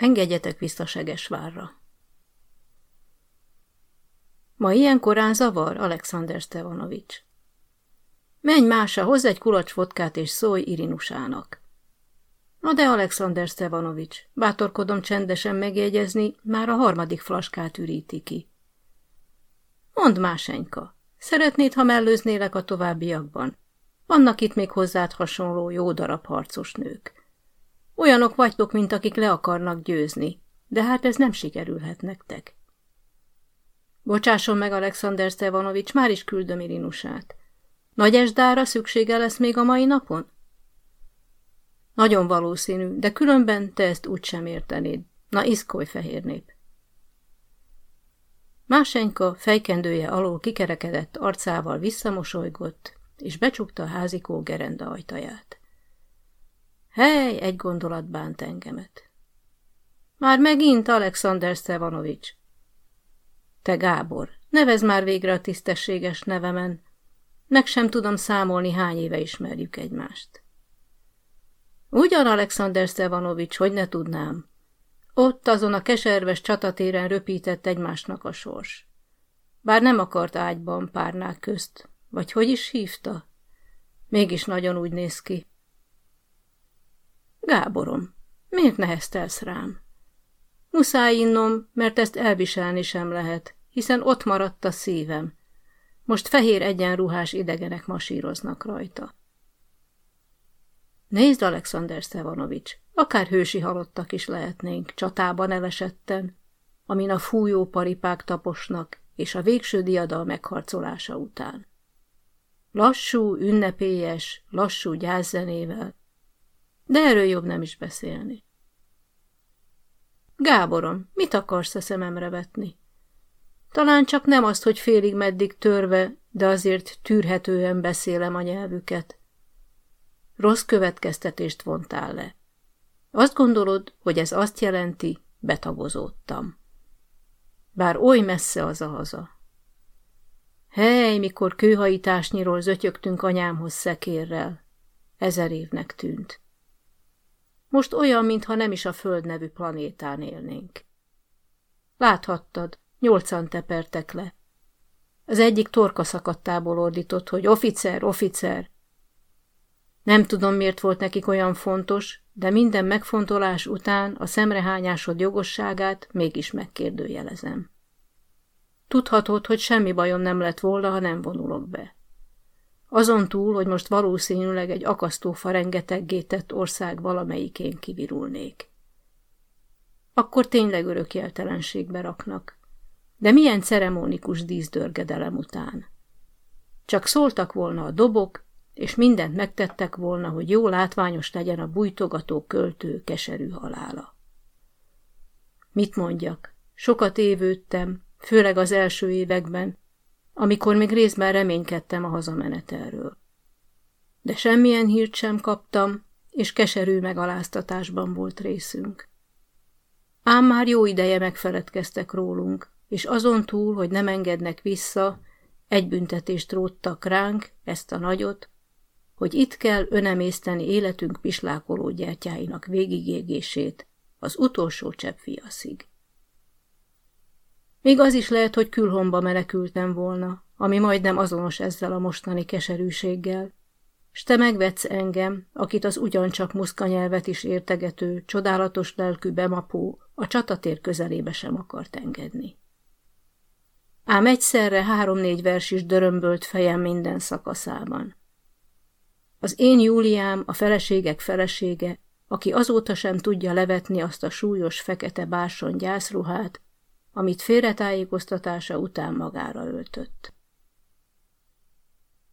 Engedjetek vissza Segesvárra. Ma ilyen korán zavar, Alexander Stevanovics. Menj mása, hozz egy kulacs vodkát és szólj Irinusának. Na de, Alexander Stevanovics, bátorkodom csendesen megjegyezni, már a harmadik flaskát üríti ki. Mondd, másenyka, szeretnéd, ha mellőznélek a továbbiakban? Vannak itt még hozzád hasonló jó darab harcos nők. Olyanok vagytok, mint akik le akarnak győzni, de hát ez nem sikerülhet nektek. Bocsásson meg, Alexander Stevanovics, már is küldöm Irinusát. Nagy esdára szüksége lesz még a mai napon? Nagyon valószínű, de különben te ezt úgy sem értenéd. Na, iszkolj, fehér nép! Másenyka fejkendője alól kikerekedett arcával visszamosolygott, és becsukta a házikó gerenda ajtaját. Hely, egy gondolat bánt engemet. Már megint, Alexander Stevanovics. Te Gábor, nevez már végre a tisztességes nevemen. Meg sem tudom számolni, hány éve ismerjük egymást. Ugyan, Alexander Stevanovics, hogy ne tudnám. Ott azon a keserves csatatéren röpített egymásnak a sors. Bár nem akart ágyban párnák közt, vagy hogy is hívta? Mégis nagyon úgy néz ki. Gáborom, miért neheztelsz rám? Muszáj innom, mert ezt elviselni sem lehet, hiszen ott maradt a szívem. Most fehér egyenruhás idegenek masíroznak rajta. Nézd, Alexander Stevanovics, akár hősi halottak is lehetnénk, csatában elesetten, amin a fújó paripák taposnak, és a végső diadal megharcolása után. Lassú, ünnepélyes, lassú gyászzenével, de erről jobb nem is beszélni. Gáborom, mit akarsz a szememre vetni? Talán csak nem azt, hogy félig meddig törve, de azért tűrhetően beszélem a nyelvüket. Rossz következtetést vontál le. Azt gondolod, hogy ez azt jelenti, betagozódtam. Bár oly messze az a haza. Hely, mikor kőhajításnyiról zötyögtünk anyámhoz szekérrel. Ezer évnek tűnt. Most olyan, mintha nem is a Föld nevű planétán élnénk. Láthattad, nyolcan tepertek le. Az egyik torka szakadtából ordított, hogy oficer, oficer. Nem tudom, miért volt nekik olyan fontos, de minden megfontolás után a szemrehányásod jogosságát mégis megkérdőjelezem. Tudhatod, hogy semmi bajom nem lett volna, ha nem vonulok be. Azon túl, hogy most valószínűleg egy akasztófa rengeteggé tett ország valamelyikén kivirulnék. Akkor tényleg örökjeltelenségbe raknak. De milyen ceremónikus díszdörgedelem után. Csak szóltak volna a dobok, és mindent megtettek volna, hogy jó látványos legyen a bújtogató költő keserű halála. Mit mondjak? Sokat évődtem, főleg az első években, amikor még részben reménykedtem a hazamenetelről. De semmilyen hírt sem kaptam, és keserű megaláztatásban volt részünk. Ám már jó ideje megfeledkeztek rólunk, és azon túl, hogy nem engednek vissza, egy büntetést róttak ránk, ezt a nagyot, hogy itt kell önemészteni életünk pislákoló gyertyáinak végigégését, az utolsó csepp fiaszig. Még az is lehet, hogy külhomba menekültem volna, ami majdnem azonos ezzel a mostani keserűséggel. S te megvetsz engem, akit az ugyancsak muszkanyelvet is értegető, csodálatos lelkű bemapó a csatatér közelébe sem akart engedni. Ám egyszerre három-négy vers is dörömbölt fejem minden szakaszában. Az én Júliám, a feleségek felesége, aki azóta sem tudja levetni azt a súlyos fekete bárson gyászruhát, amit félretájékoztatása után magára öltött.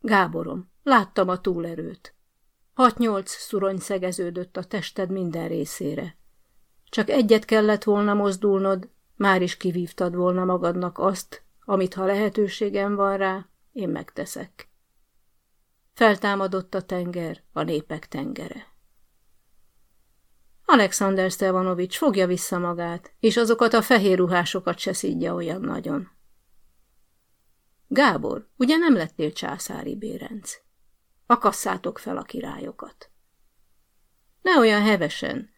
Gáborom, láttam a túlerőt. Hat-nyolc szurony szegeződött a tested minden részére. Csak egyet kellett volna mozdulnod, már is kivívtad volna magadnak azt, amit ha lehetőségem van rá, én megteszek. Feltámadott a tenger, a népek tengere. Alexander Stevanovics fogja vissza magát, és azokat a fehér ruhásokat se szídja olyan nagyon. Gábor, ugye nem lettél császári bérenc? Akasszátok fel a királyokat. Ne olyan hevesen.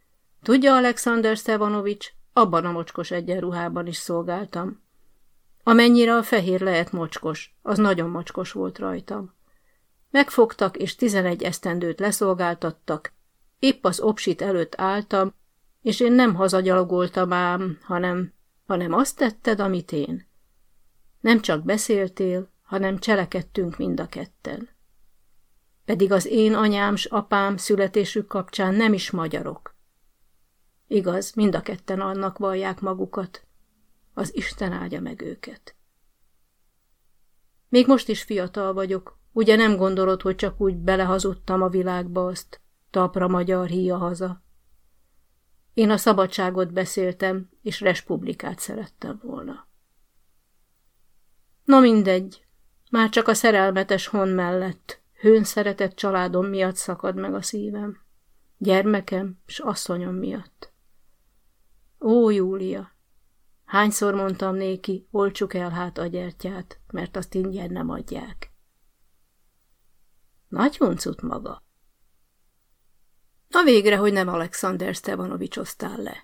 Tudja, Alexander Stevanovics, abban a mocskos egyenruhában is szolgáltam. Amennyire a fehér lehet mocskos, az nagyon mocskos volt rajtam. Megfogtak, és tizenegy esztendőt leszolgáltattak. Épp az opsit előtt álltam, és én nem hazagyalogoltam ám, hanem, hanem azt tetted, amit én. Nem csak beszéltél, hanem cselekedtünk mind a ketten. Pedig az én anyám s apám születésük kapcsán nem is magyarok. Igaz, mind a ketten annak vallják magukat. Az Isten áldja meg őket. Még most is fiatal vagyok, ugye nem gondolod, hogy csak úgy belehazudtam a világba azt, tapra magyar híja haza. Én a szabadságot beszéltem, és respublikát szerettem volna. Na mindegy, már csak a szerelmetes hon mellett, hőn szeretett családom miatt szakad meg a szívem. Gyermekem s asszonyom miatt. Ó, Júlia! Hányszor mondtam néki, olcsuk el hát a gyertyát, mert azt ingyen nem adják. Nagy huncut maga. Na végre, hogy nem Alexander Stevanovics osztál le.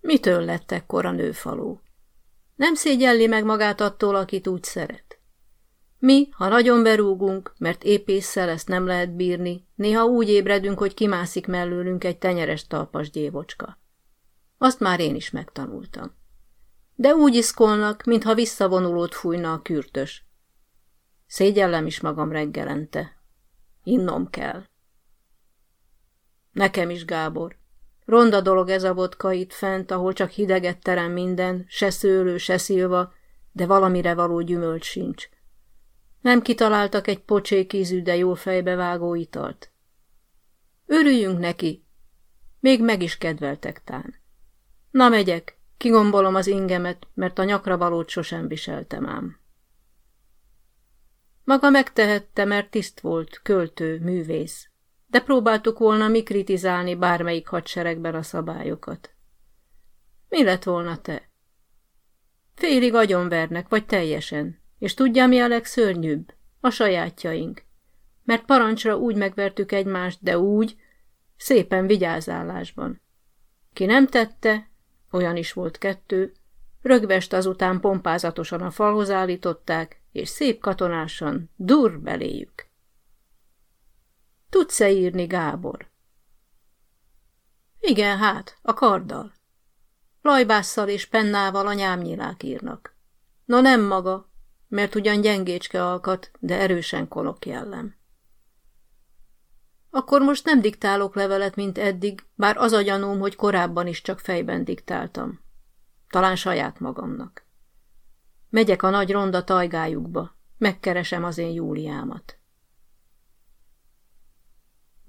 Mitől lett ekkor a nőfalú? Nem szégyelli meg magát attól, akit úgy szeret. Mi, ha nagyon berúgunk, mert épésszel ezt nem lehet bírni, néha úgy ébredünk, hogy kimászik mellőlünk egy tenyeres talpas gyévocska. Azt már én is megtanultam. De úgy iszkolnak, mintha visszavonulót fújna a kürtös. Szégyellem is magam reggelente. Innom kell. Nekem is, Gábor. Ronda dolog ez a vodka itt fent, ahol csak hideget terem minden, se szőlő, se szilva, de valamire való gyümölcs sincs. Nem kitaláltak egy pocsékízű, de jó fejbevágó italt. Örüljünk neki. Még meg is kedveltek tán. Na megyek, kigombolom az ingemet, mert a nyakra valót sosem viseltem ám. Maga megtehette, mert tiszt volt, költő, művész de próbáltuk volna mi kritizálni bármelyik hadseregben a szabályokat. Mi lett volna te? Félig agyonvernek, vagy teljesen, és tudja, mi a legszörnyűbb? A sajátjaink. Mert parancsra úgy megvertük egymást, de úgy, szépen vigyázálásban. Ki nem tette, olyan is volt kettő, rögvest azután pompázatosan a falhoz állították, és szép katonásan dur beléjük. Tudsz-e írni, Gábor? Igen, hát, a karddal. Lajbásszal és pennával a nyámnyilák írnak. No nem maga, mert ugyan gyengécske alkat, de erősen kolok jellem. Akkor most nem diktálok levelet, mint eddig, bár az a gyanúm, hogy korábban is csak fejben diktáltam. Talán saját magamnak. Megyek a nagy ronda tajgájukba, megkeresem az én Júliámat.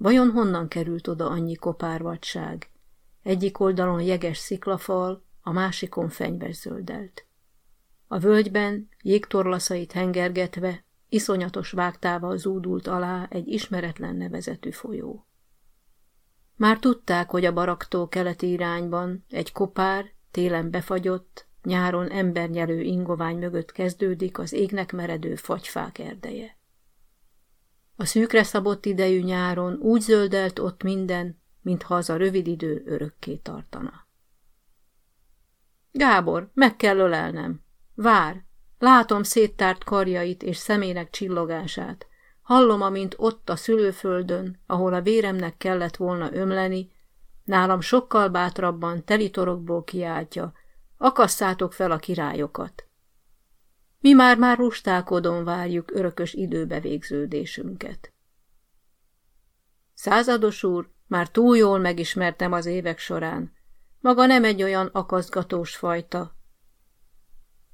Vajon honnan került oda annyi kopárvadság? Egyik oldalon jeges sziklafal, a másikon fenyves zöldelt. A völgyben, jégtorlaszait hengergetve, iszonyatos vágtával zúdult alá egy ismeretlen nevezetű folyó. Már tudták, hogy a baraktól keleti irányban egy kopár, télen befagyott, nyáron embernyelő ingovány mögött kezdődik az égnek meredő fagyfák erdeje. A szűkre szabott idejű nyáron úgy zöldelt ott minden, mintha az a rövid idő örökké tartana. Gábor, meg kell ölelnem. Vár, látom széttárt karjait és szemének csillogását. Hallom, amint ott a szülőföldön, ahol a véremnek kellett volna ömleni, nálam sokkal bátrabban telitorokból kiáltja, akasszátok fel a királyokat. Mi már-már rustálkodon várjuk örökös időbe végződésünket. Százados úr, már túl jól megismertem az évek során. Maga nem egy olyan akaszgatós fajta.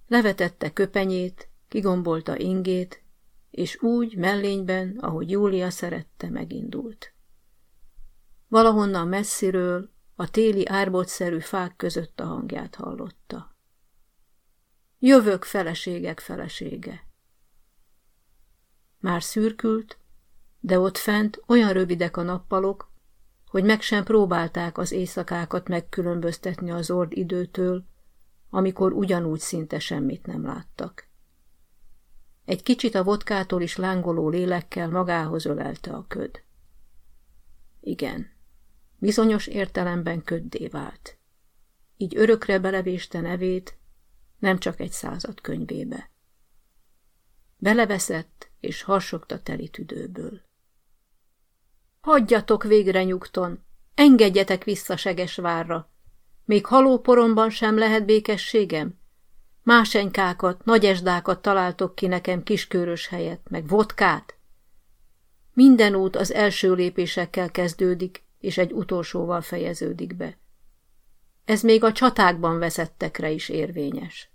Levetette köpenyét, kigombolta ingét, és úgy mellényben, ahogy Júlia szerette, megindult. Valahonnan messziről, a téli árbotszerű fák között a hangját hallotta. Jövök feleségek felesége. Már szürkült, de ott fent olyan rövidek a nappalok, hogy meg sem próbálták az éjszakákat megkülönböztetni az ord időtől, amikor ugyanúgy szinte semmit nem láttak. Egy kicsit a vodkától is lángoló lélekkel magához ölelte a köd. Igen, bizonyos értelemben köddé vált. Így örökre belevéste nevét, nem csak egy század könyvébe. Beleveszett, és harsogta teli tüdőből. Hagyjatok végre nyugton, engedjetek vissza Segesvárra. Még halóporomban sem lehet békességem? Másenykákat, nagyesdákat találtok ki nekem kiskörös helyet, meg vodkát? Minden út az első lépésekkel kezdődik, és egy utolsóval fejeződik be. Ez még a csatákban veszettekre is érvényes.